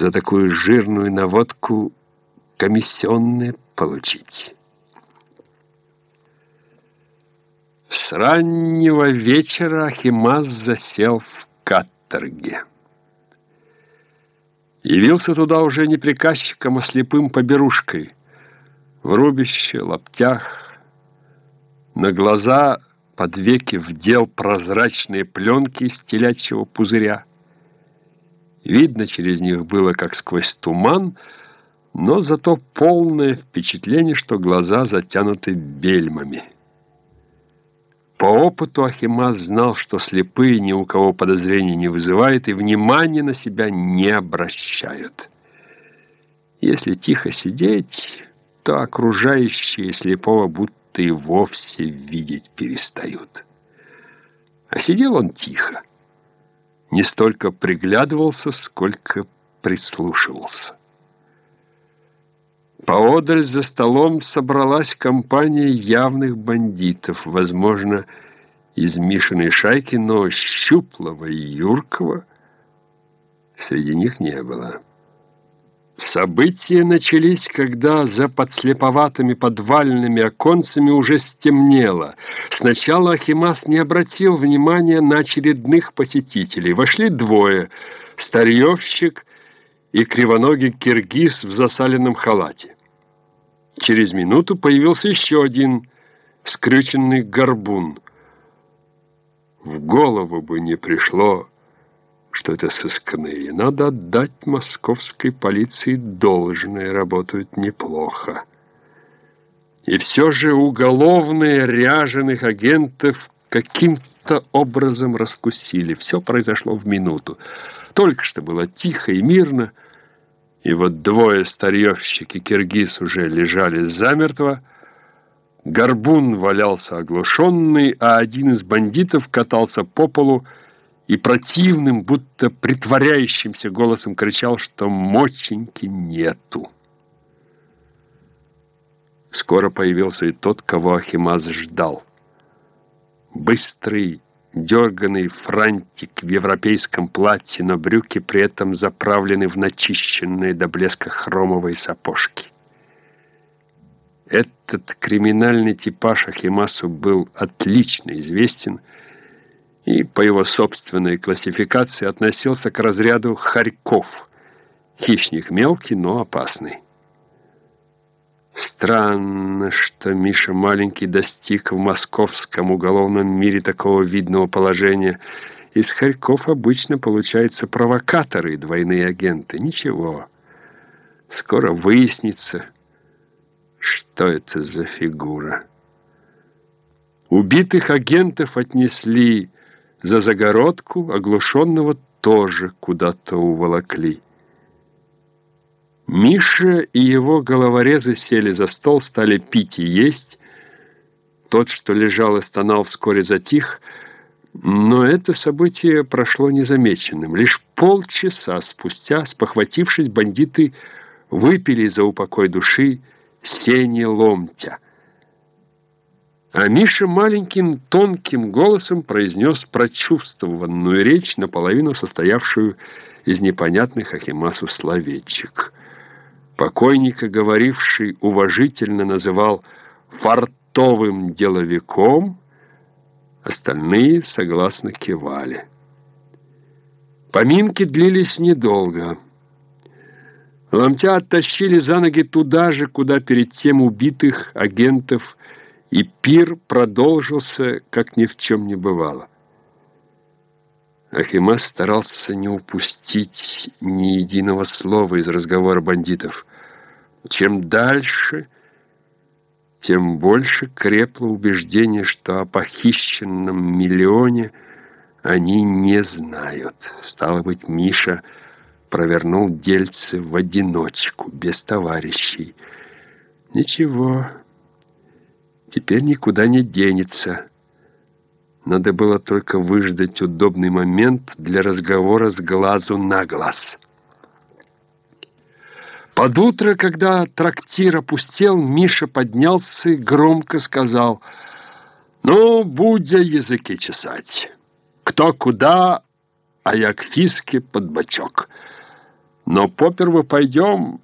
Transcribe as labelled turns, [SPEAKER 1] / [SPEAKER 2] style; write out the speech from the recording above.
[SPEAKER 1] за такую жирную наводку комиссионные получить. С раннего вечера Ахимаз засел в каторге. Явился туда уже не приказчиком, а слепым поберушкой. В рубище, лаптях, на глаза под веки вдел прозрачные пленки из телячьего пузыря. Видно через них было, как сквозь туман, но зато полное впечатление, что глаза затянуты бельмами. По опыту Ахимас знал, что слепые ни у кого подозрений не вызывают и внимания на себя не обращают. Если тихо сидеть, то окружающие слепого будто и вовсе видеть перестают. А сидел он тихо, не столько приглядывался, сколько прислушивался. Поодаль за столом собралась компания явных бандитов, возможно, из Мишиной шайки, но Щуплова и Юркова среди них не было. События начались, когда за подслеповатыми подвальными оконцами уже стемнело. Сначала Ахимас не обратил внимания на очередных посетителей. Вошли двое – старьевщик и кривоногий киргиз в засаленном халате. Через минуту появился еще один скрюченный горбун. В голову бы не пришло, что это сыскные. Надо отдать московской полиции должное, работают неплохо. И все же уголовные ряженых агентов каким-то образом раскусили. Все произошло в минуту. Только что было тихо и мирно, и вот двое старьевщики киргиз уже лежали замертво, Горбун валялся оглушенный, а один из бандитов катался по полу и противным, будто притворяющимся голосом кричал, что моченьки нету. Скоро появился и тот, кого Ахимаз ждал. Быстрый, дерганный франтик в европейском платье, но брюки при этом заправлены в начищенные до блеска хромовые сапожки. Этот криминальный типаж Ахимасу был отлично известен и по его собственной классификации относился к разряду хорьков. Хищник мелкий, но опасный. Странно, что Миша маленький достиг в московском уголовном мире такого видного положения. Из хорьков обычно получаются провокаторы и двойные агенты. Ничего, скоро выяснится, что это за фигура. Убитых агентов отнесли за загородку, оглушенного тоже куда-то уволокли. Миша и его головорезы сели за стол, стали пить и есть. Тот, что лежал и стонал, вскоре затих, но это событие прошло незамеченным. Лишь полчаса спустя, спохватившись, бандиты выпили за упокой души сени ломтя. А Миша маленьким тонким голосом произнес прочувствованную речь, наполовину состоявшую из непонятных Ахимасу словечек. Покойника, говоривший, уважительно называл «фартовым деловиком», остальные согласно кивали. Поминки длились недолго. Ломтя оттащили за ноги туда же, куда перед тем убитых агентов, и пир продолжился, как ни в чем не бывало. Ахимас старался не упустить ни единого слова из разговора бандитов. Чем дальше, тем больше крепло убеждение, что о похищенном миллионе они не знают. Стало быть, Миша провернул дельце в одиночку, без товарищей. Ничего, теперь никуда не денется. Надо было только выждать удобный момент для разговора с глазу на глаз. Под утро, когда трактир опустел, Миша поднялся и громко сказал, «Ну, будь языки чесать. Кто куда, а я к фиске под бочок. Но поперву пойдем